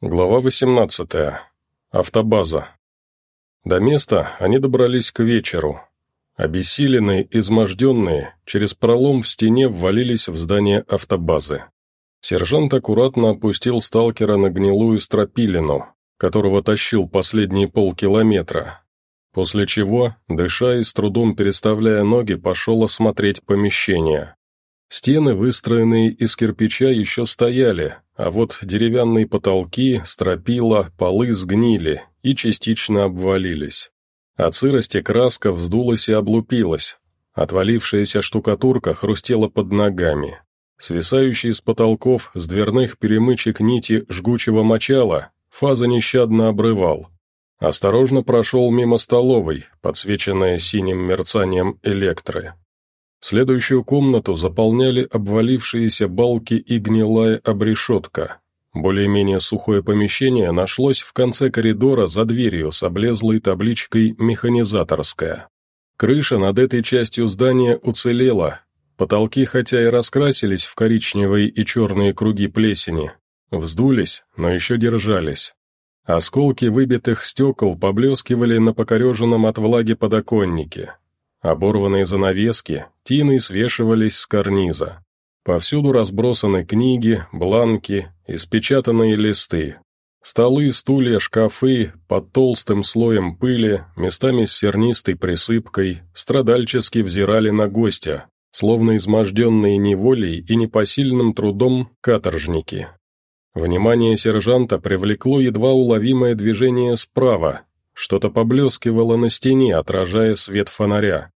Глава 18. Автобаза. До места они добрались к вечеру. Обессиленные, изможденные, через пролом в стене ввалились в здание автобазы. Сержант аккуратно опустил сталкера на гнилую стропилину, которого тащил последние полкилометра, после чего, дыша и с трудом переставляя ноги, пошел осмотреть помещение. Стены, выстроенные из кирпича, еще стояли, а вот деревянные потолки, стропила, полы сгнили и частично обвалились. От сырости краска вздулась и облупилась. Отвалившаяся штукатурка хрустела под ногами. Свисающие с потолков с дверных перемычек нити жгучего мочала фаза нещадно обрывал. Осторожно прошел мимо столовой, подсвеченная синим мерцанием электры. Следующую комнату заполняли обвалившиеся балки и гнилая обрешетка. Более-менее сухое помещение нашлось в конце коридора за дверью с облезлой табличкой «Механизаторская». Крыша над этой частью здания уцелела. Потолки, хотя и раскрасились в коричневые и черные круги плесени, вздулись, но еще держались. Осколки выбитых стекол поблескивали на покореженном от влаги подоконнике, Оборванные занавески тиной свешивались с карниза. Повсюду разбросаны книги, бланки, испечатанные листы. Столы, стулья, шкафы под толстым слоем пыли, местами с сернистой присыпкой, страдальчески взирали на гостя, словно изможденные неволей и непосильным трудом каторжники. Внимание сержанта привлекло едва уловимое движение справа, что-то поблескивало на стене, отражая свет фонаря.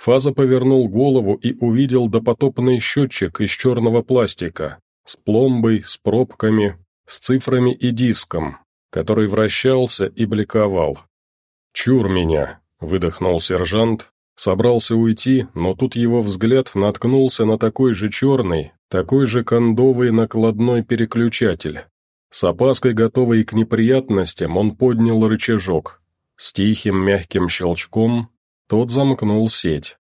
Фаза повернул голову и увидел допотопный счетчик из черного пластика, с пломбой, с пробками, с цифрами и диском, который вращался и бликовал. «Чур меня!» — выдохнул сержант, собрался уйти, но тут его взгляд наткнулся на такой же черный, такой же кондовый накладной переключатель. С опаской, готовый к неприятностям, он поднял рычажок. С тихим мягким щелчком тот замкнул сеть.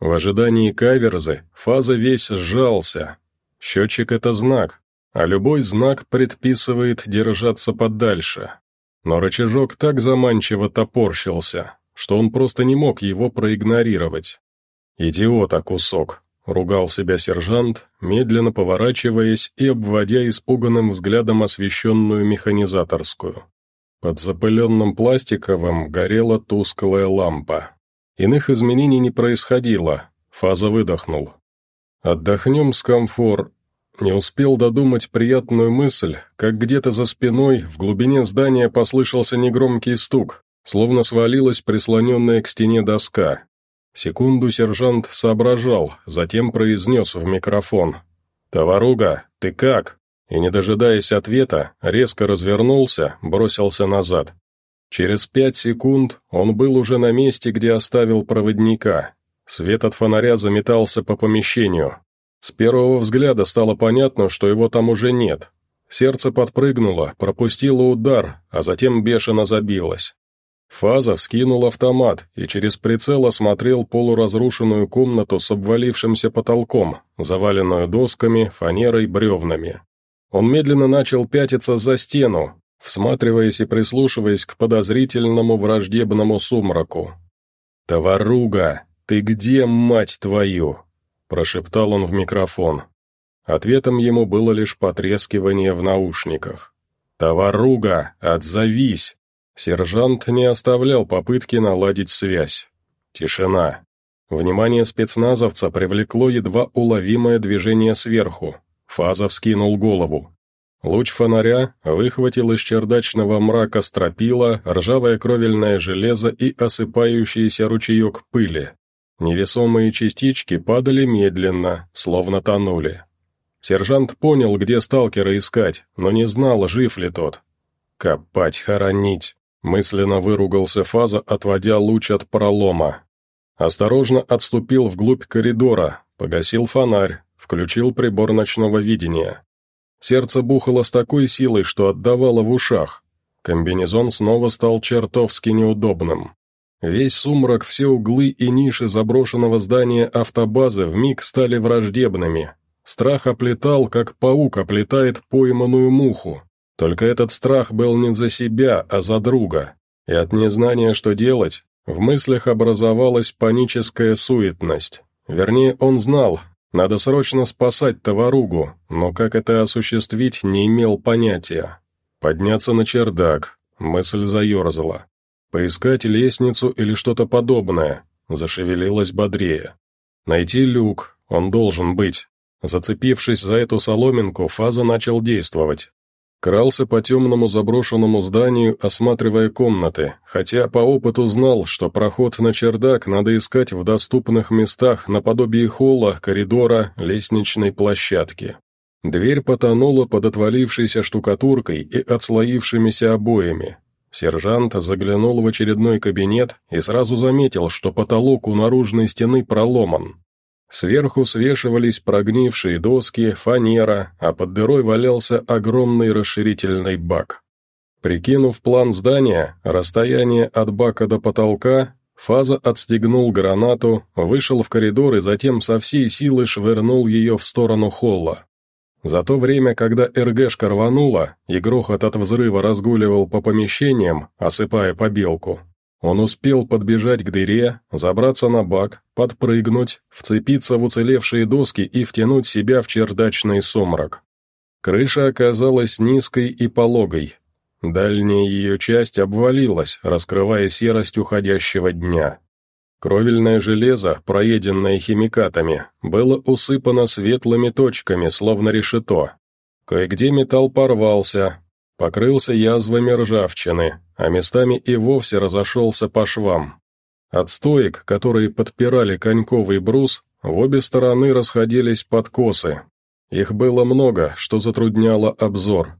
В ожидании каверзы фаза весь сжался. Счетчик — это знак, а любой знак предписывает держаться подальше. Но рычажок так заманчиво топорщился, что он просто не мог его проигнорировать. «Идиота кусок», — ругал себя сержант, медленно поворачиваясь и обводя испуганным взглядом освещенную механизаторскую. Под запыленным пластиковым горела тусклая лампа. Иных изменений не происходило, фаза выдохнул. «Отдохнем с комфор...» Не успел додумать приятную мысль, как где-то за спиной в глубине здания послышался негромкий стук, словно свалилась прислоненная к стене доска. Секунду сержант соображал, затем произнес в микрофон. «Товаруга, ты как?» И, не дожидаясь ответа, резко развернулся, бросился назад. Через пять секунд он был уже на месте, где оставил проводника. Свет от фонаря заметался по помещению. С первого взгляда стало понятно, что его там уже нет. Сердце подпрыгнуло, пропустило удар, а затем бешено забилось. Фаза вскинул автомат и через прицел осмотрел полуразрушенную комнату с обвалившимся потолком, заваленную досками, фанерой, бревнами. Он медленно начал пятиться за стену, всматриваясь и прислушиваясь к подозрительному враждебному сумраку. «Товаруга, ты где, мать твою?» – прошептал он в микрофон. Ответом ему было лишь потрескивание в наушниках. «Товаруга, отзовись!» Сержант не оставлял попытки наладить связь. Тишина. Внимание спецназовца привлекло едва уловимое движение сверху. Фаза вскинул голову. Луч фонаря выхватил из чердачного мрака стропила, ржавое кровельное железо и осыпающийся ручеек пыли. Невесомые частички падали медленно, словно тонули. Сержант понял, где сталкера искать, но не знал, жив ли тот. «Копать, хоронить!» — мысленно выругался Фаза, отводя луч от пролома. Осторожно отступил вглубь коридора, погасил фонарь, включил прибор ночного видения. Сердце бухало с такой силой, что отдавало в ушах. Комбинезон снова стал чертовски неудобным. Весь сумрак, все углы и ниши заброшенного здания автобазы вмиг стали враждебными. Страх оплетал, как паук оплетает пойманную муху. Только этот страх был не за себя, а за друга, и от незнания, что делать, в мыслях образовалась паническая суетность. Вернее, он знал, надо срочно спасать товаругу, но как это осуществить, не имел понятия. Подняться на чердак, мысль заерзала. Поискать лестницу или что-то подобное, зашевелилась бодрее. Найти люк, он должен быть. Зацепившись за эту соломинку, фаза начал действовать. Крался по темному заброшенному зданию, осматривая комнаты, хотя по опыту знал, что проход на чердак надо искать в доступных местах наподобие холла, коридора, лестничной площадки. Дверь потонула под отвалившейся штукатуркой и отслоившимися обоями. Сержант заглянул в очередной кабинет и сразу заметил, что потолок у наружной стены проломан. Сверху свешивались прогнившие доски, фанера, а под дырой валялся огромный расширительный бак. Прикинув план здания, расстояние от бака до потолка, Фаза отстегнул гранату, вышел в коридор и затем со всей силы швырнул ее в сторону холла. За то время, когда РГшка рванула, и грохот от взрыва разгуливал по помещениям, осыпая побелку, он успел подбежать к дыре, забраться на бак, подпрыгнуть, вцепиться в уцелевшие доски и втянуть себя в чердачный сумрак. Крыша оказалась низкой и пологой. Дальняя ее часть обвалилась, раскрывая серость уходящего дня. Кровельное железо, проеденное химикатами, было усыпано светлыми точками, словно решето. Кое-где металл порвался, покрылся язвами ржавчины, а местами и вовсе разошелся по швам. От стоек, которые подпирали коньковый брус, в обе стороны расходились подкосы. Их было много, что затрудняло обзор.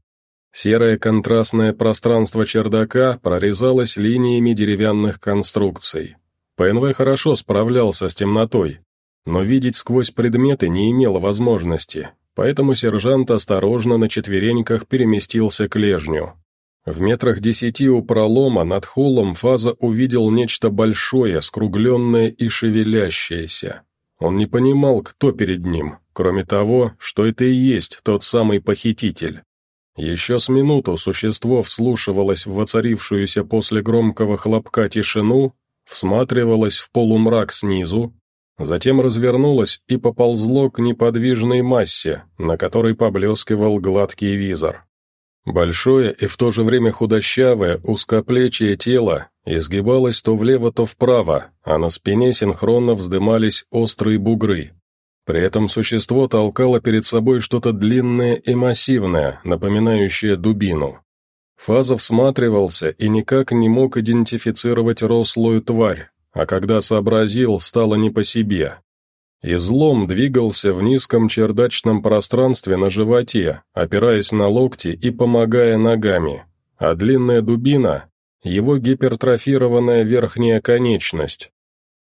Серое контрастное пространство чердака прорезалось линиями деревянных конструкций. ПНВ хорошо справлялся с темнотой, но видеть сквозь предметы не имело возможности, поэтому сержант осторожно на четвереньках переместился к лежню. В метрах десяти у пролома над холлом Фаза увидел нечто большое, скругленное и шевелящееся. Он не понимал, кто перед ним, кроме того, что это и есть тот самый похититель. Еще с минуту существо вслушивалось в воцарившуюся после громкого хлопка тишину, всматривалось в полумрак снизу, Затем развернулось и поползло к неподвижной массе, на которой поблескивал гладкий визор. Большое и в то же время худощавое, узкоплечье тело изгибалось то влево, то вправо, а на спине синхронно вздымались острые бугры. При этом существо толкало перед собой что-то длинное и массивное, напоминающее дубину. Фазов всматривался и никак не мог идентифицировать рослую тварь, а когда сообразил, стало не по себе. Излом двигался в низком чердачном пространстве на животе, опираясь на локти и помогая ногами, а длинная дубина — его гипертрофированная верхняя конечность.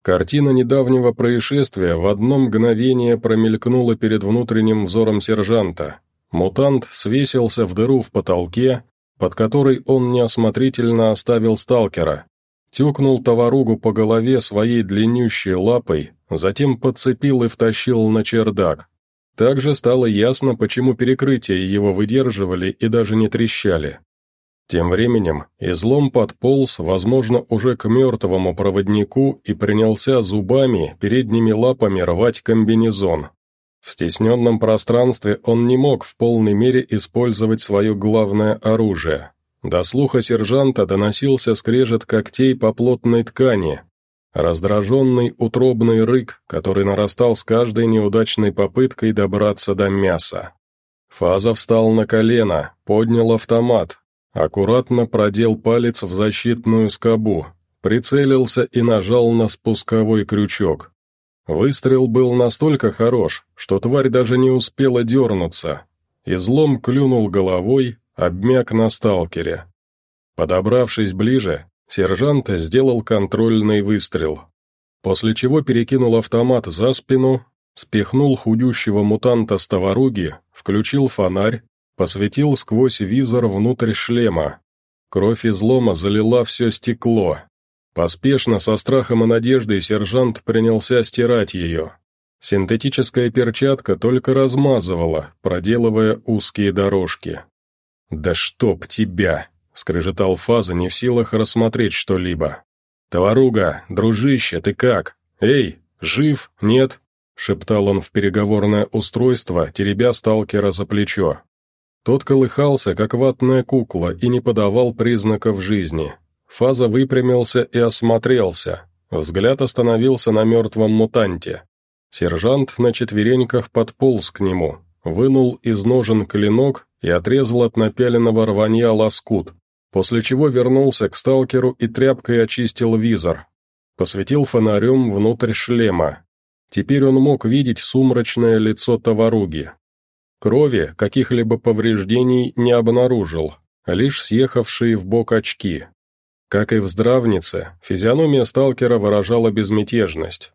Картина недавнего происшествия в одно мгновение промелькнула перед внутренним взором сержанта. Мутант свесился в дыру в потолке, под которой он неосмотрительно оставил сталкера, тюкнул товаругу по голове своей длиннющей лапой, затем подцепил и втащил на чердак. Также стало ясно, почему перекрытия его выдерживали и даже не трещали. Тем временем излом подполз, возможно, уже к мертвому проводнику и принялся зубами, передними лапами рвать комбинезон. В стесненном пространстве он не мог в полной мере использовать свое главное оружие. До слуха сержанта доносился скрежет когтей по плотной ткани, раздраженный утробный рык, который нарастал с каждой неудачной попыткой добраться до мяса. Фаза встал на колено, поднял автомат, аккуратно продел палец в защитную скобу, прицелился и нажал на спусковой крючок. Выстрел был настолько хорош, что тварь даже не успела дернуться. Излом клюнул головой, обмяк на сталкере. Подобравшись ближе, сержант сделал контрольный выстрел, после чего перекинул автомат за спину, спихнул худющего мутанта с товаруги, включил фонарь, посветил сквозь визор внутрь шлема. Кровь излома залила все стекло. Поспешно, со страхом и надеждой, сержант принялся стирать ее. Синтетическая перчатка только размазывала, проделывая узкие дорожки. «Да чтоб тебя!» — скрежетал Фаза, не в силах рассмотреть что-либо. «Товаруга, дружище, ты как? Эй, жив? Нет?» — шептал он в переговорное устройство, теребя сталкера за плечо. Тот колыхался, как ватная кукла, и не подавал признаков жизни. Фаза выпрямился и осмотрелся. Взгляд остановился на мертвом мутанте. Сержант на четвереньках подполз к нему, вынул из ножен клинок и отрезал от напяленного рванья лоскут, после чего вернулся к сталкеру и тряпкой очистил визор. Посветил фонарем внутрь шлема. Теперь он мог видеть сумрачное лицо товаруги. Крови, каких-либо повреждений не обнаружил, лишь съехавшие в бок очки. Как и в здравнице, физиономия сталкера выражала безмятежность.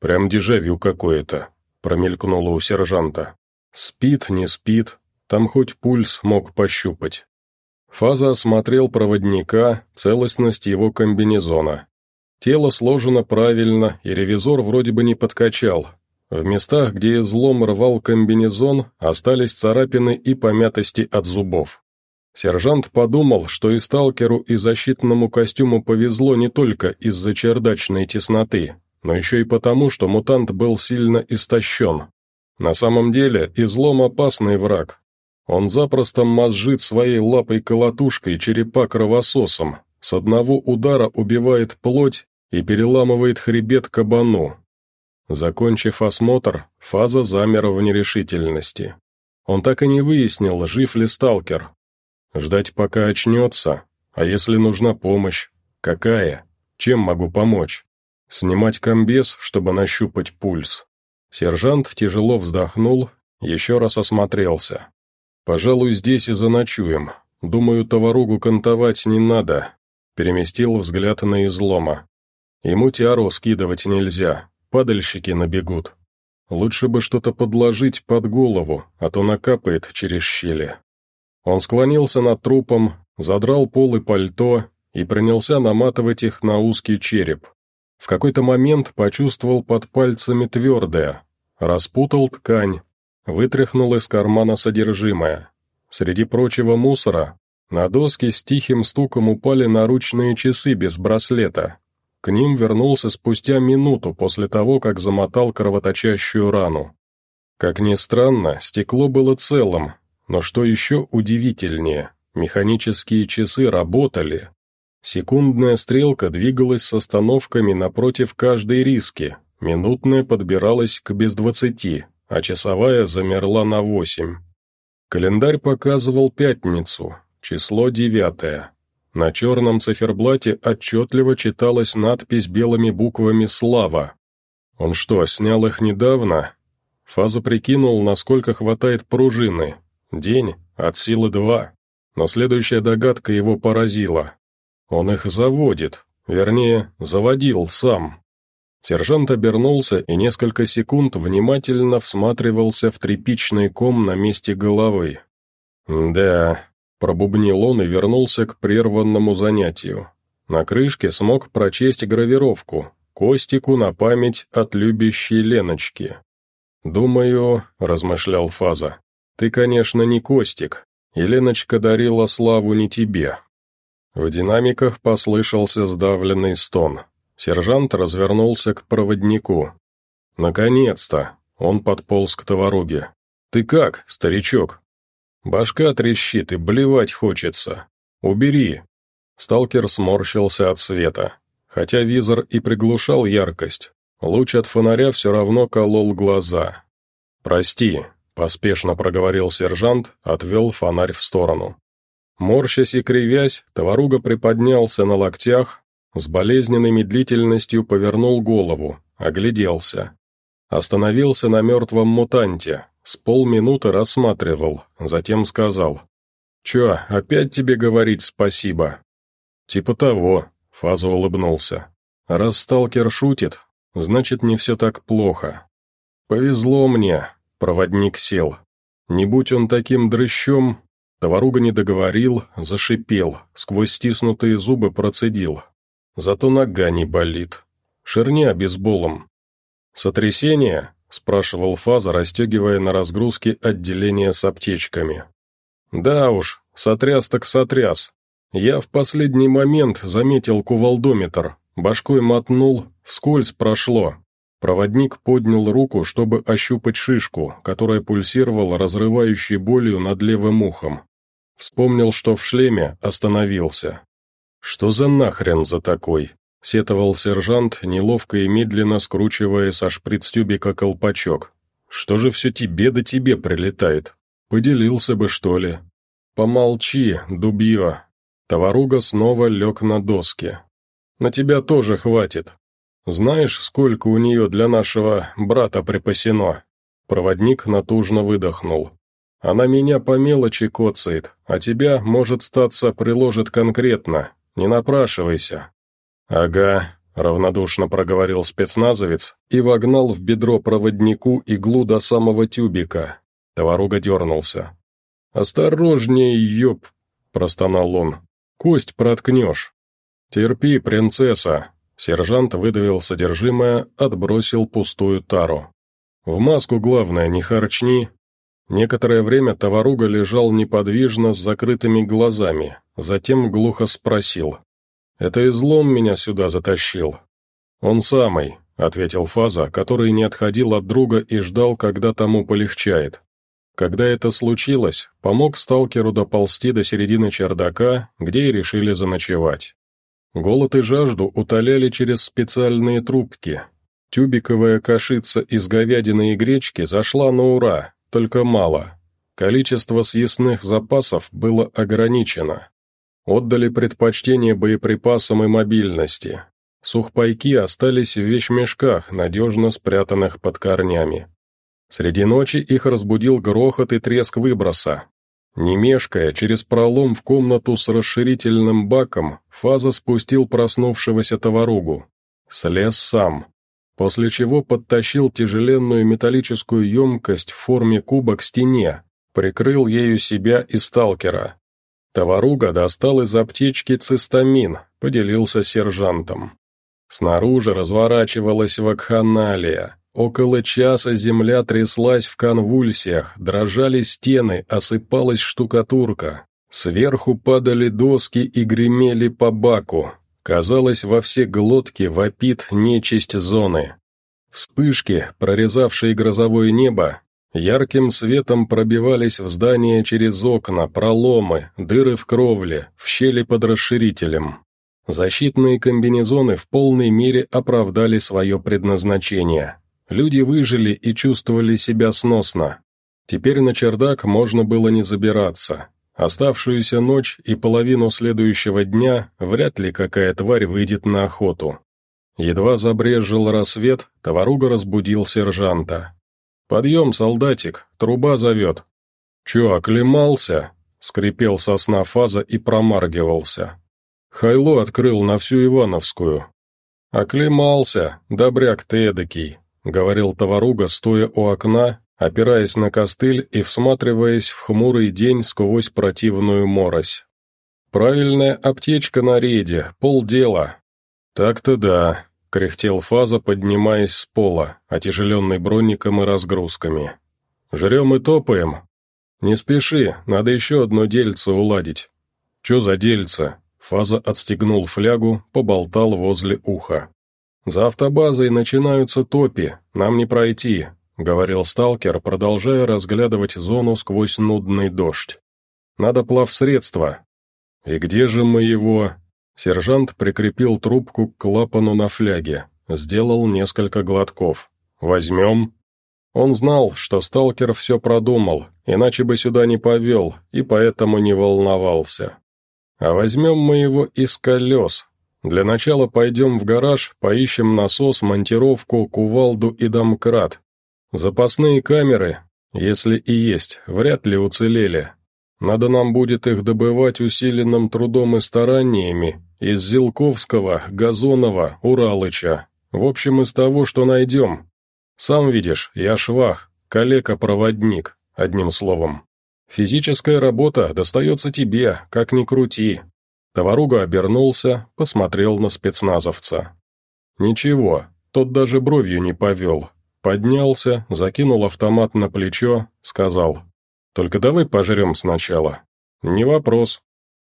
«Прям дежавю какое-то», — промелькнуло у сержанта. «Спит, не спит, там хоть пульс мог пощупать». Фаза осмотрел проводника, целостность его комбинезона. Тело сложено правильно, и ревизор вроде бы не подкачал. В местах, где излом рвал комбинезон, остались царапины и помятости от зубов. Сержант подумал, что и сталкеру, и защитному костюму повезло не только из-за чердачной тесноты, но еще и потому, что мутант был сильно истощен. На самом деле, излом опасный враг. Он запросто мозжит своей лапой-колотушкой черепа кровососом, с одного удара убивает плоть и переламывает хребет кабану. Закончив осмотр, Фаза замер в нерешительности. Он так и не выяснил, жив ли сталкер. Ждать пока очнется, а если нужна помощь? Какая? Чем могу помочь? Снимать комбез, чтобы нащупать пульс. Сержант тяжело вздохнул, еще раз осмотрелся. «Пожалуй, здесь и заночуем. Думаю, товаругу кантовать не надо». Переместил взгляд на излома. Ему тиару скидывать нельзя, падальщики набегут. Лучше бы что-то подложить под голову, а то накапает через щели. Он склонился над трупом, задрал пол и пальто и принялся наматывать их на узкий череп. В какой-то момент почувствовал под пальцами твердое, распутал ткань, вытряхнул из кармана содержимое. Среди прочего мусора на доски с тихим стуком упали наручные часы без браслета. К ним вернулся спустя минуту после того, как замотал кровоточащую рану. Как ни странно, стекло было целым, но что еще удивительнее, механические часы работали, Секундная стрелка двигалась с остановками напротив каждой риски, минутная подбиралась к без двадцати, а часовая замерла на восемь. Календарь показывал пятницу, число девятое. На черном циферблате отчетливо читалась надпись белыми буквами «Слава». Он что, снял их недавно? Фаза прикинул, насколько хватает пружины. День, от силы два. Но следующая догадка его поразила. Он их заводит, вернее, заводил сам. Сержант обернулся и несколько секунд внимательно всматривался в тряпичный ком на месте головы. «Да», — пробубнил он и вернулся к прерванному занятию. На крышке смог прочесть гравировку «Костику на память от любящей Леночки». «Думаю», — размышлял Фаза, — «ты, конечно, не Костик, и Леночка дарила славу не тебе, в динамиках послышался сдавленный стон. Сержант развернулся к проводнику. «Наконец-то!» Он подполз к товаруге. «Ты как, старичок?» «Башка трещит и блевать хочется. Убери!» Сталкер сморщился от света. Хотя визор и приглушал яркость, луч от фонаря все равно колол глаза. «Прости», — поспешно проговорил сержант, отвел фонарь в сторону. Морщась и кривясь, товаруга приподнялся на локтях, с болезненной медлительностью повернул голову, огляделся. Остановился на мертвом мутанте, с полминуты рассматривал, затем сказал. «Чё, опять тебе говорить спасибо?» «Типа того», — Фаза улыбнулся. «Раз сталкер шутит, значит, не все так плохо». «Повезло мне», — проводник сел. «Не будь он таким дрыщом, Товаруга не договорил, зашипел, сквозь стиснутые зубы процедил. Зато нога не болит. Ширни обезболом. «Сотрясение?» – спрашивал Фаза, расстегивая на разгрузке отделение с аптечками. «Да уж, Сотряс так сотряс. Я в последний момент заметил кувалдометр, башкой мотнул, вскользь прошло. Проводник поднял руку, чтобы ощупать шишку, которая пульсировала разрывающей болью над левым ухом. Вспомнил, что в шлеме, остановился. «Что за нахрен за такой?» — сетовал сержант, неловко и медленно скручивая со шприц-тюбика колпачок. «Что же все тебе да тебе прилетает? Поделился бы, что ли?» «Помолчи, дубье!» Товаруга снова лег на доски. «На тебя тоже хватит. Знаешь, сколько у нее для нашего брата припасено?» Проводник натужно выдохнул. «Она меня по мелочи коцает, а тебя, может, статься, приложит конкретно. Не напрашивайся». «Ага», — равнодушно проговорил спецназовец и вогнал в бедро проводнику иглу до самого тюбика. Товаруга дернулся. «Осторожнее, ёб!» — простонал он. «Кость проткнешь». «Терпи, принцесса!» Сержант выдавил содержимое, отбросил пустую тару. «В маску, главное, не харчни». Некоторое время товаруга лежал неподвижно с закрытыми глазами, затем глухо спросил. «Это излом меня сюда затащил?» «Он самый», — ответил Фаза, который не отходил от друга и ждал, когда тому полегчает. Когда это случилось, помог сталкеру доползти до середины чердака, где и решили заночевать. Голод и жажду утоляли через специальные трубки. Тюбиковая кашица из говядины и гречки зашла на ура, только мало. Количество съестных запасов было ограничено. Отдали предпочтение боеприпасам и мобильности. Сухпайки остались в вещмешках, надежно спрятанных под корнями. Среди ночи их разбудил грохот и треск выброса. Не мешкая, через пролом в комнату с расширительным баком, Фаза спустил проснувшегося товаругу. Слез сам. После чего подтащил тяжеленную металлическую емкость в форме куба к стене, прикрыл ею себя и сталкера. Товаруга достал из аптечки цистамин, поделился сержантом. Снаружи разворачивалась вакханалия. Около часа земля тряслась в конвульсиях, дрожали стены, осыпалась штукатурка. Сверху падали доски и гремели по баку. Казалось, во все глотки вопит нечисть зоны. Вспышки, прорезавшие грозовое небо, ярким светом пробивались в здание через окна, проломы, дыры в кровле, в щели под расширителем. Защитные комбинезоны в полной мере оправдали свое предназначение. Люди выжили и чувствовали себя сносно. Теперь на чердак можно было не забираться. Оставшуюся ночь и половину следующего дня вряд ли какая тварь выйдет на охоту. Едва забрежил рассвет, товаруга разбудил сержанта. «Подъем, солдатик, труба зовет». «Чё, оклемался?» — скрипел сосна фаза и промаргивался. Хайло открыл на всю Ивановскую. «Оклемался, добряк ты эдакий», — говорил товаруга, стоя у окна, опираясь на костыль и всматриваясь в хмурый день сквозь противную морось. «Правильная аптечка на рейде, полдела». «Так-то да», — кряхтел Фаза, поднимаясь с пола, отяжеленный бронником и разгрузками. «Жрем и топаем?» «Не спеши, надо еще одно дельце уладить». «Че за дельце?» Фаза отстегнул флягу, поболтал возле уха. «За автобазой начинаются топи, нам не пройти», — говорил сталкер, продолжая разглядывать зону сквозь нудный дождь. «Надо плавсредство». «И где же мы его?» Сержант прикрепил трубку к клапану на фляге, сделал несколько глотков. «Возьмем?» Он знал, что сталкер все продумал, иначе бы сюда не повел, и поэтому не волновался. «А возьмем мы его из колес, для начала пойдем в гараж, поищем насос, монтировку, кувалду и домкрат. Запасные камеры, если и есть, вряд ли уцелели. Надо нам будет их добывать усиленным трудом и стараниями из Зилковского, Газонова, Уралыча. В общем, из того, что найдем. Сам видишь, я швах, калека-проводник, одним словом. Физическая работа достается тебе, как ни крути, Товаруга обернулся, посмотрел на спецназовца. Ничего, тот даже бровью не повел. Поднялся, закинул автомат на плечо, сказал. «Только давай пожрем сначала. «Не вопрос.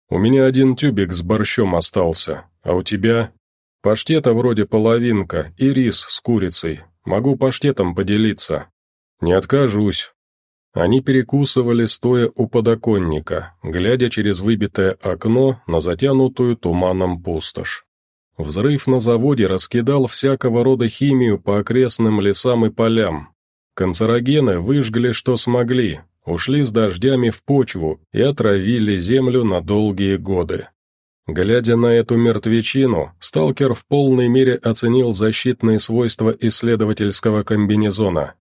У меня один тюбик с борщом остался, а у тебя...» «Паштета вроде половинка и рис с курицей. Могу паштетом поделиться». «Не откажусь». Они перекусывали, стоя у подоконника, глядя через выбитое окно на затянутую туманом пустошь. Взрыв на заводе раскидал всякого рода химию по окрестным лесам и полям. Канцерогены выжгли, что смогли, ушли с дождями в почву и отравили землю на долгие годы. Глядя на эту мертвечину, сталкер в полной мере оценил защитные свойства исследовательского комбинезона.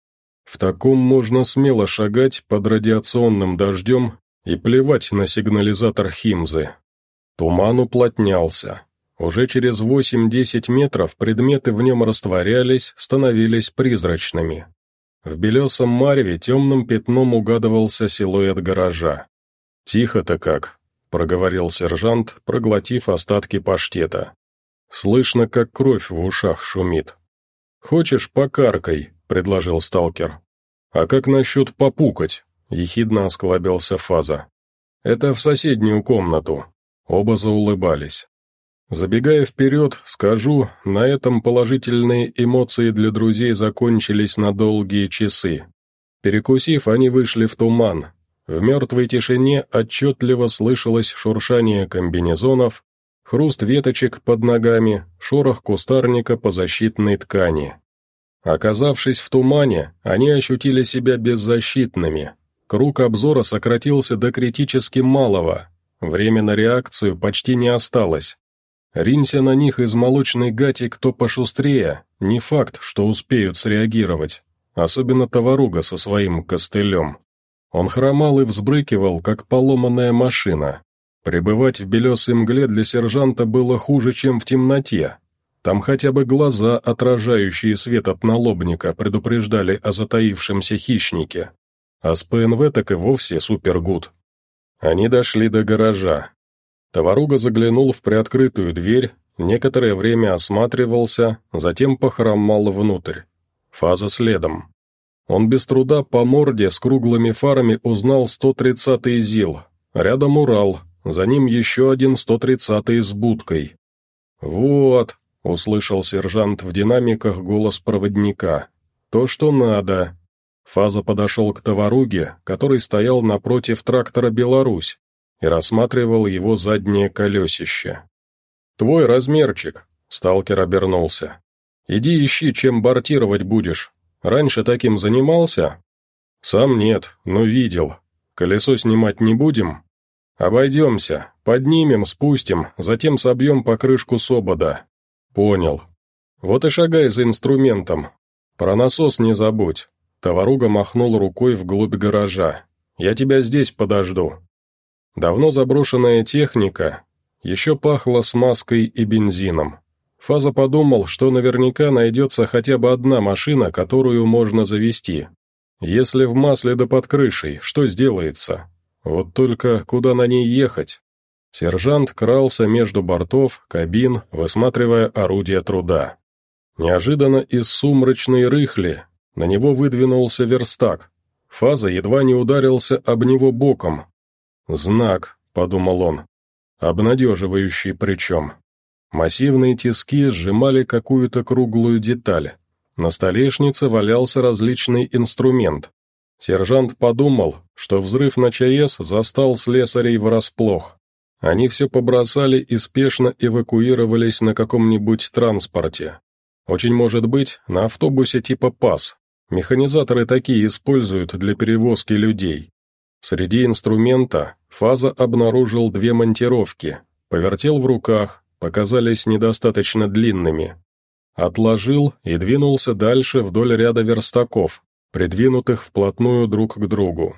В таком можно смело шагать под радиационным дождем и плевать на сигнализатор Химзы. Туман уплотнялся. Уже через 8-10 метров предметы в нем растворялись, становились призрачными. В белесом мареве темным пятном угадывался силуэт гаража. «Тихо-то как», — проговорил сержант, проглотив остатки паштета. «Слышно, как кровь в ушах шумит». «Хочешь, покаркай», — предложил сталкер. «А как насчет попукать?» — ехидно осклабился Фаза. «Это в соседнюю комнату». Оба заулыбались. Забегая вперед, скажу, на этом положительные эмоции для друзей закончились на долгие часы. Перекусив, они вышли в туман. В мертвой тишине отчетливо слышалось шуршание комбинезонов, хруст веточек под ногами, шорох кустарника по защитной ткани. Оказавшись в тумане, они ощутили себя беззащитными. Круг обзора сократился до критически малого. Время на реакцию почти не осталось. Ринься на них из молочной гати кто пошустрее, не факт, что успеют среагировать, особенно товаруга со своим костылем. Он хромал и взбрыкивал, как поломанная машина. Пребывать в белесой мгле для сержанта было хуже, чем в темноте. Там хотя бы глаза, отражающие свет от налобника, предупреждали о затаившемся хищнике. А с ПНВ так и вовсе супергуд. Они дошли до гаража, Товаруга заглянул в приоткрытую дверь, некоторое время осматривался, затем похромал внутрь. Фаза следом. Он без труда по морде с круглыми фарами узнал 130-й ЗИЛ. Рядом Урал, за ним еще один 130-й с будкой. «Вот», — услышал сержант в динамиках голос проводника, — «то, что надо». Фаза подошел к товаруге, который стоял напротив трактора «Беларусь», и рассматривал его заднее колесище. «Твой размерчик», — сталкер обернулся. «Иди ищи, чем бортировать будешь. Раньше таким занимался?» «Сам нет, но видел. Колесо снимать не будем?» «Обойдемся. Поднимем, спустим, затем собьем покрышку собода». «Понял. Вот и шагай за инструментом. Про насос не забудь». Товаруга махнул рукой вглубь гаража. «Я тебя здесь подожду». Давно заброшенная техника еще пахла смазкой и бензином. Фаза подумал, что наверняка найдется хотя бы одна машина, которую можно завести. Если в масле да под крышей, что сделается? Вот только куда на ней ехать? Сержант крался между бортов, кабин, высматривая орудия труда. Неожиданно из сумрачной рыхли на него выдвинулся верстак. Фаза едва не ударился об него боком, «Знак», — подумал он, — обнадеживающий причем. Массивные тиски сжимали какую-то круглую деталь. На столешнице валялся различный инструмент. Сержант подумал, что взрыв на ЧАЭС застал слесарей врасплох. Они все побросали и спешно эвакуировались на каком-нибудь транспорте. Очень может быть, на автобусе типа ПАС. Механизаторы такие используют для перевозки людей. Среди инструмента Фаза обнаружил две монтировки, повертел в руках, показались недостаточно длинными. Отложил и двинулся дальше вдоль ряда верстаков, придвинутых вплотную друг к другу.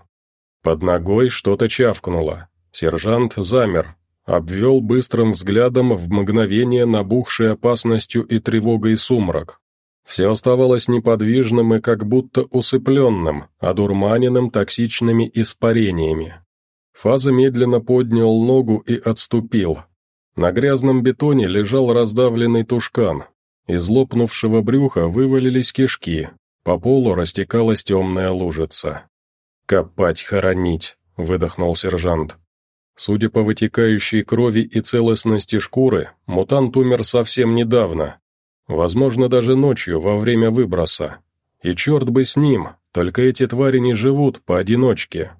Под ногой что-то чавкнуло. Сержант замер, обвел быстрым взглядом в мгновение набухший опасностью и тревогой сумрак. Все оставалось неподвижным и как будто усыпленным, одурманенным токсичными испарениями. Фаза медленно поднял ногу и отступил. На грязном бетоне лежал раздавленный тушкан. Из лопнувшего брюха вывалились кишки, по полу растекалась темная лужица. «Копать, хоронить», — выдохнул сержант. Судя по вытекающей крови и целостности шкуры, мутант умер совсем недавно. Возможно, даже ночью, во время выброса. И черт бы с ним, только эти твари не живут поодиночке.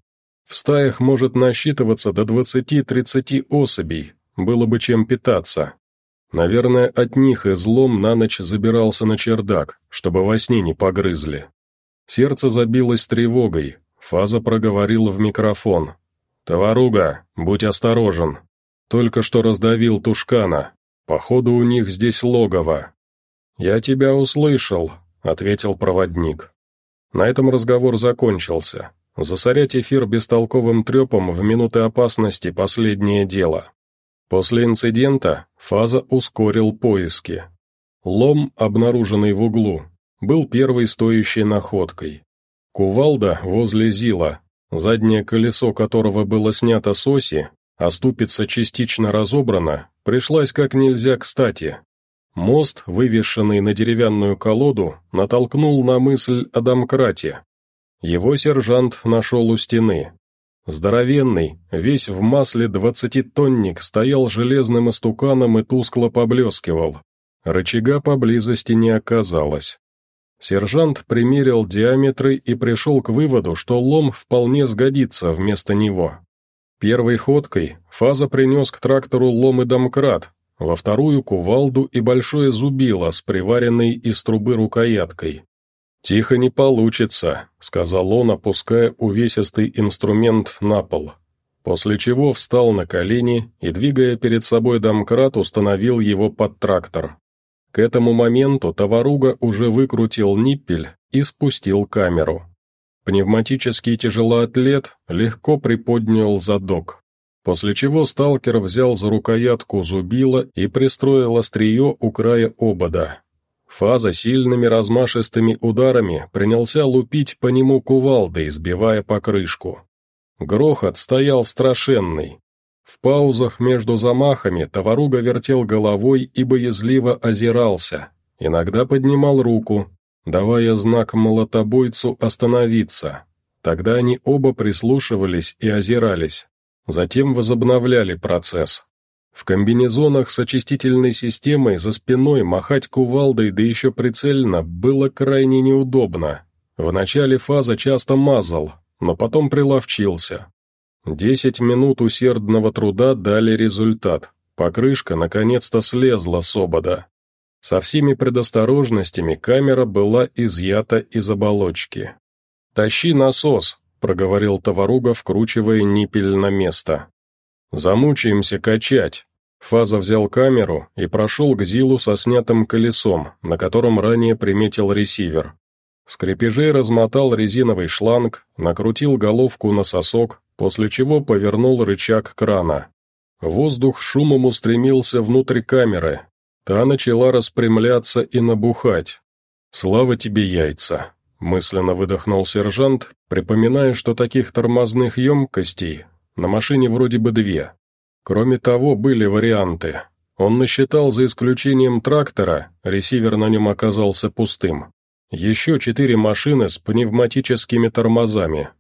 В стаях может насчитываться до 20-30 особей, было бы чем питаться. Наверное, от них излом на ночь забирался на чердак, чтобы во сне не погрызли. Сердце забилось тревогой, Фаза проговорила в микрофон. «Товаруга, будь осторожен. Только что раздавил Тушкана. Походу, у них здесь логово». «Я тебя услышал», — ответил проводник. На этом разговор закончился. Засорять эфир бестолковым трепом в минуты опасности – последнее дело. После инцидента Фаза ускорил поиски. Лом, обнаруженный в углу, был первой стоящей находкой. Кувалда возле Зила, заднее колесо которого было снято с оси, а ступица частично разобрана, пришлась как нельзя кстати. Мост, вывешенный на деревянную колоду, натолкнул на мысль о домкрате. Его сержант нашел у стены. Здоровенный, весь в масле двадцатитонник стоял железным истуканом и тускло поблескивал. Рычага поблизости не оказалось. Сержант примерил диаметры и пришел к выводу, что лом вполне сгодится вместо него. Первой ходкой Фаза принес к трактору лом и домкрат, во вторую кувалду и большое зубило с приваренной из трубы рукояткой. «Тихо не получится», — сказал он, опуская увесистый инструмент на пол. После чего встал на колени и, двигая перед собой домкрат, установил его под трактор. К этому моменту товаруга уже выкрутил ниппель и спустил камеру. Пневматический тяжелоатлет легко приподнял задок, после чего сталкер взял за рукоятку зубила и пристроил острие у края обода. Фаза сильными размашистыми ударами принялся лупить по нему кувалдой, сбивая покрышку. Грохот стоял страшенный, в паузах между замахами товаруга вертел головой и боязливо озирался, иногда поднимал руку, давая знак молотобойцу остановиться. Тогда они оба прислушивались и озирались, затем возобновляли процесс. В комбинезонах с очистительной системой за спиной махать кувалдой, да еще прицельно, было крайне неудобно. В начале фаза часто мазал, но потом приловчился. Десять минут усердного труда дали результат. Покрышка наконец-то слезла с обода. Со всеми предосторожностями камера была изъята из оболочки. «Тащи насос», — проговорил товаруга, вкручивая ниппель на место. «Замучаемся качать». Фаза взял камеру и прошел к Зилу со снятым колесом, на котором ранее приметил ресивер. С крепежей размотал резиновый шланг, накрутил головку на сосок, после чего повернул рычаг крана. Воздух шумом устремился внутрь камеры. Та начала распрямляться и набухать. «Слава тебе, яйца!» — мысленно выдохнул сержант, припоминая, что таких тормозных емкостей на машине вроде бы две. Кроме того, были варианты. Он насчитал, за исключением трактора, ресивер на нем оказался пустым. Еще четыре машины с пневматическими тормозами,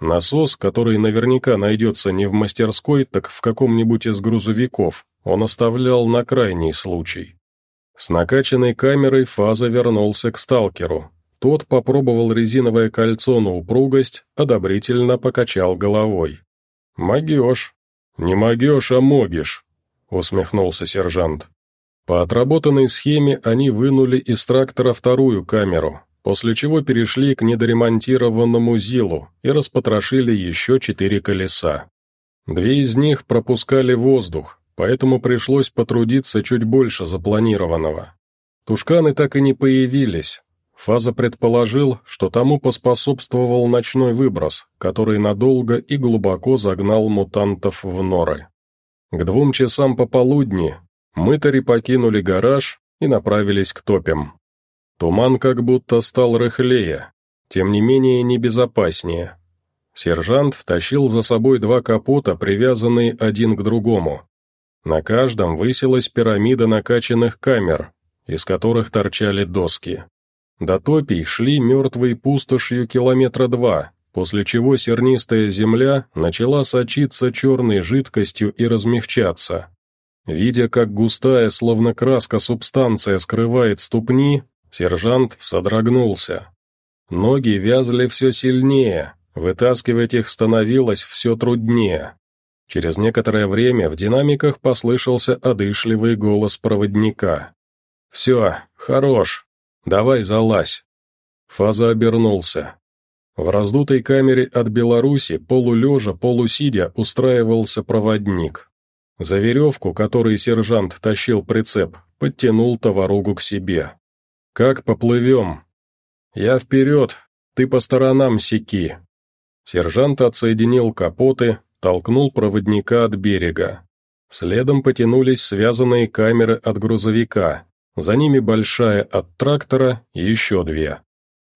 Насос, который наверняка найдется не в мастерской, так в каком-нибудь из грузовиков, он оставлял на крайний случай. С накачанной камерой Фаза вернулся к сталкеру. Тот попробовал резиновое кольцо на упругость, одобрительно покачал головой. «Могешь». «Не могешь, а могешь», — усмехнулся сержант. По отработанной схеме они вынули из трактора вторую камеру, после чего перешли к недоремонтированному ЗИЛу и распотрошили еще четыре колеса. Две из них пропускали воздух, поэтому пришлось потрудиться чуть больше запланированного. Тушканы так и не появились. Фаза предположил, что тому поспособствовал ночной выброс, который надолго и глубоко загнал мутантов в норы. К двум часам пополудни мытари покинули гараж и направились к топям. Туман как будто стал рыхлее, тем не менее небезопаснее. Сержант тащил за собой два капота, привязанные один к другому. На каждом высилась пирамида накачанных камер, из которых торчали доски. До топий шли мертвой пустошью километра два, после чего сернистая земля начала сочиться черной жидкостью и размягчаться. Видя, как густая, словно краска субстанция скрывает ступни, сержант содрогнулся. Ноги вязли все сильнее, вытаскивать их становилось все труднее. Через некоторое время в динамиках послышался одышливый голос проводника. «Все, хорош. Давай залазь». Фаза обернулся. В раздутой камере от Беларуси, полулежа, полусидя, устраивался проводник. За веревку, которой сержант тащил прицеп, подтянул товаругу к себе. «Как поплывем?» «Я вперед, ты по сторонам секи». Сержант отсоединил капоты, толкнул проводника от берега. Следом потянулись связанные камеры от грузовика, за ними большая от трактора и еще две.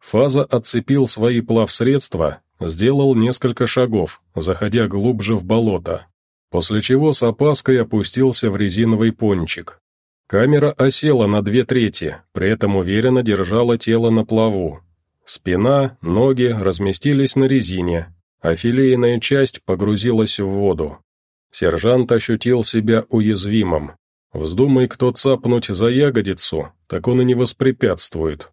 Фаза отцепил свои плавсредства, сделал несколько шагов, заходя глубже в болото, после чего с опаской опустился в резиновый пончик. Камера осела на две трети, при этом уверенно держала тело на плаву. Спина, ноги разместились на резине, а филейная часть погрузилась в воду. Сержант ощутил себя уязвимым. Вздумай кто цапнуть за ягодицу, так он и не воспрепятствует.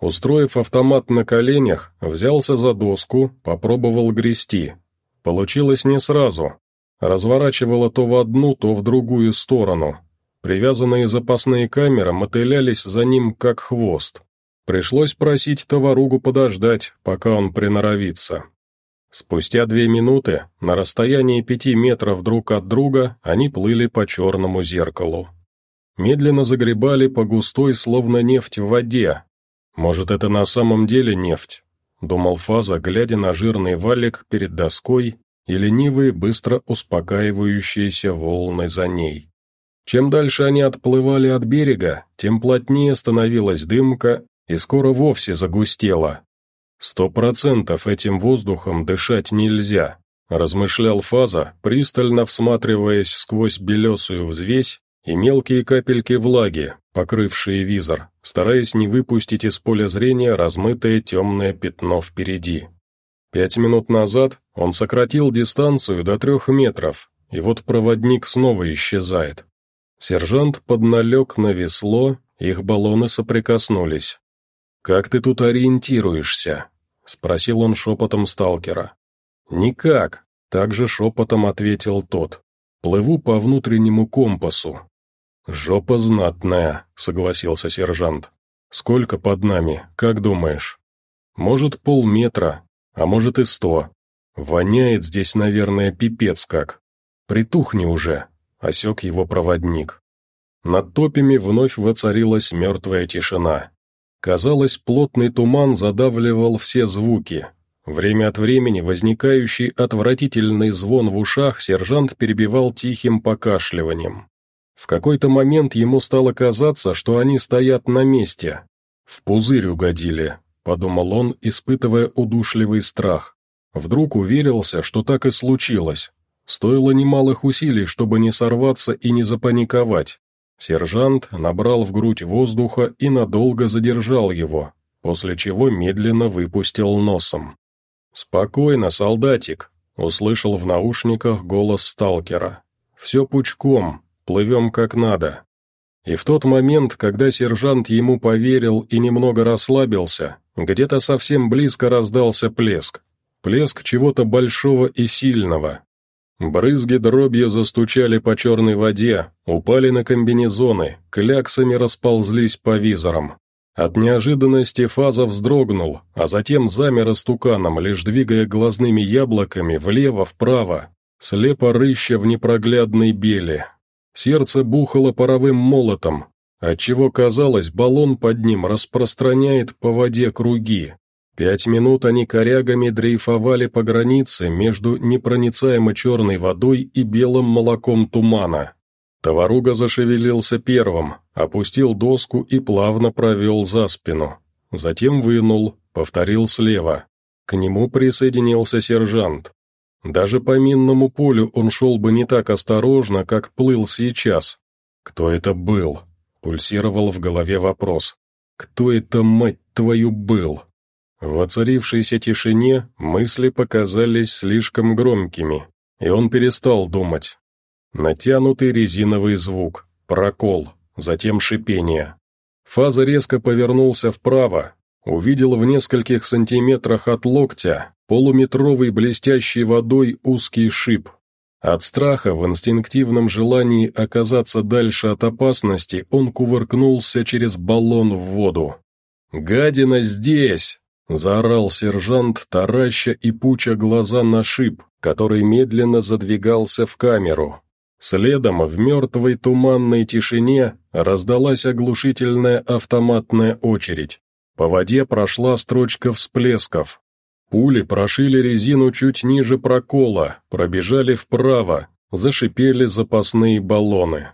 Устроив автомат на коленях, взялся за доску, попробовал грести. Получилось не сразу. Разворачивало то в одну, то в другую сторону. Привязанные запасные камеры мотылялись за ним, как хвост. Пришлось просить товаругу подождать, пока он приноровится. Спустя две минуты, на расстоянии пяти метров друг от друга, они плыли по черному зеркалу. Медленно загребали по густой, словно нефть в воде, «Может, это на самом деле нефть?» — думал Фаза, глядя на жирный валик перед доской и ленивые, быстро успокаивающиеся волны за ней. Чем дальше они отплывали от берега, тем плотнее становилась дымка и скоро вовсе загустела. «Сто процентов этим воздухом дышать нельзя», — размышлял Фаза, пристально всматриваясь сквозь белесую взвесь и мелкие капельки влаги, покрывшие визор, стараясь не выпустить из поля зрения размытое темное пятно впереди. Пять минут назад он сократил дистанцию до трех метров, и вот проводник снова исчезает. Сержант подналег на весло, их баллоны соприкоснулись. «Как ты тут ориентируешься?» — спросил он шепотом сталкера. «Никак», — также шепотом ответил тот. «Плыву по внутреннему компасу, «Жопа знатная», — согласился сержант. «Сколько под нами, как думаешь?» «Может, полметра, а может и сто. Воняет здесь, наверное, пипец как. Притухни уже», — осек его проводник. Над топями вновь воцарилась мертвая тишина. Казалось, плотный туман задавливал все звуки. Время от времени возникающий отвратительный звон в ушах сержант перебивал тихим покашливанием. В какой-то момент ему стало казаться, что они стоят на месте. «В пузырь угодили», — подумал он, испытывая удушливый страх. Вдруг уверился, что так и случилось. Стоило немалых усилий, чтобы не сорваться и не запаниковать. Сержант набрал в грудь воздуха и надолго задержал его, после чего медленно выпустил носом. «Спокойно, солдатик», — услышал в наушниках голос сталкера. «Все пучком, плывем как надо». И в тот момент, когда сержант ему поверил и немного расслабился, где-то совсем близко раздался плеск. Плеск чего-то большого и сильного. Брызги дробью застучали по черной воде, упали на комбинезоны, кляксами расползлись по визорам. От неожиданности Фаза вздрогнул, а затем замер истуканом, лишь двигая глазными яблоками влево-вправо, слепо рыща в непроглядной беле, Сердце бухало паровым молотом, отчего казалось, баллон под ним распространяет по воде круги. Пять минут они корягами дрейфовали по границе между непроницаемо черной водой и белым молоком тумана. Товаруга зашевелился первым, опустил доску и плавно провел за спину. Затем вынул, повторил слева. К нему присоединился сержант. Даже по минному полю он шел бы не так осторожно, как плыл сейчас. «Кто это был?» — пульсировал в голове вопрос. «Кто это, мать твою, был?» В воцарившейся тишине мысли показались слишком громкими, и он перестал думать. Натянутый резиновый звук, прокол, затем шипение. Фаза резко повернулся вправо, увидел в нескольких сантиметрах от локтя полуметровый блестящий водой узкий шип. От страха, в инстинктивном желании оказаться дальше от опасности, он кувыркнулся через баллон в воду. «Гадина здесь!» — заорал сержант, тараща и пуча глаза на шип, который медленно задвигался в камеру. Следом в мертвой туманной тишине раздалась оглушительная автоматная очередь. По воде прошла строчка всплесков. Пули прошили резину чуть ниже прокола, пробежали вправо, зашипели запасные баллоны.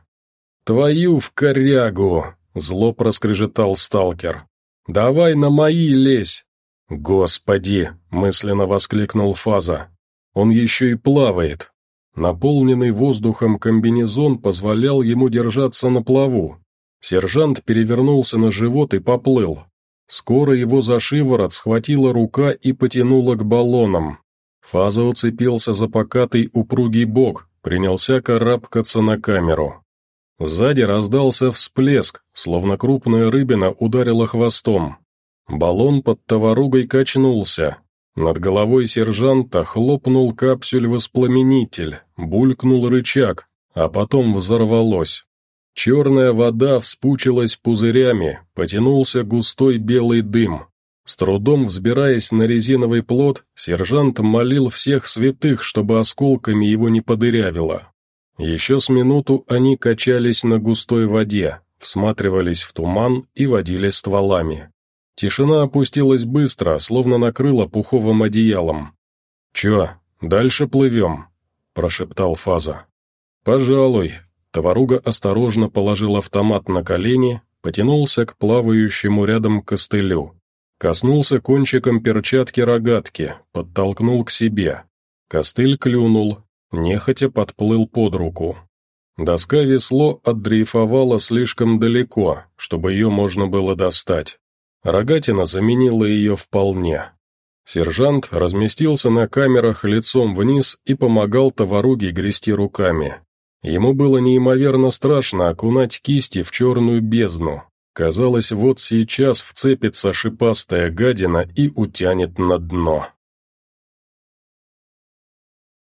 «Твою в корягу!» — зло проскрежетал сталкер. «Давай на мои лезь!» «Господи!» — мысленно воскликнул Фаза. «Он еще и плавает!» Наполненный воздухом комбинезон позволял ему держаться на плаву. Сержант перевернулся на живот и поплыл. Скоро его за шиворот схватила рука и потянула к баллонам. Фаза уцепился за покатый упругий бок, принялся карабкаться на камеру. Сзади раздался всплеск, словно крупная рыбина ударила хвостом. Баллон под товаругой качнулся, над головой сержанта хлопнул капсюль-воспламенитель, булькнул рычаг, а потом взорвалось. Черная вода вспучилась пузырями, потянулся густой белый дым. С трудом взбираясь на резиновый плот, сержант молил всех святых, чтобы осколками его не подырявило. Еще с минуту они качались на густой воде, всматривались в туман и водили стволами. Тишина опустилась быстро, словно накрыла пуховым одеялом. «Чё, дальше плывем?» – прошептал Фаза. «Пожалуй». Товаруга осторожно положил автомат на колени, потянулся к плавающему рядом костылю. Коснулся кончиком перчатки-рогатки, подтолкнул к себе. Костыль клюнул, нехотя подплыл под руку. Доска-весло отдрейфовала слишком далеко, чтобы ее можно было достать. Рогатина заменила ее вполне. Сержант разместился на камерах лицом вниз и помогал товаруге грести руками. Ему было неимоверно страшно окунать кисти в черную бездну. Казалось, вот сейчас вцепится шипастая гадина и утянет на дно.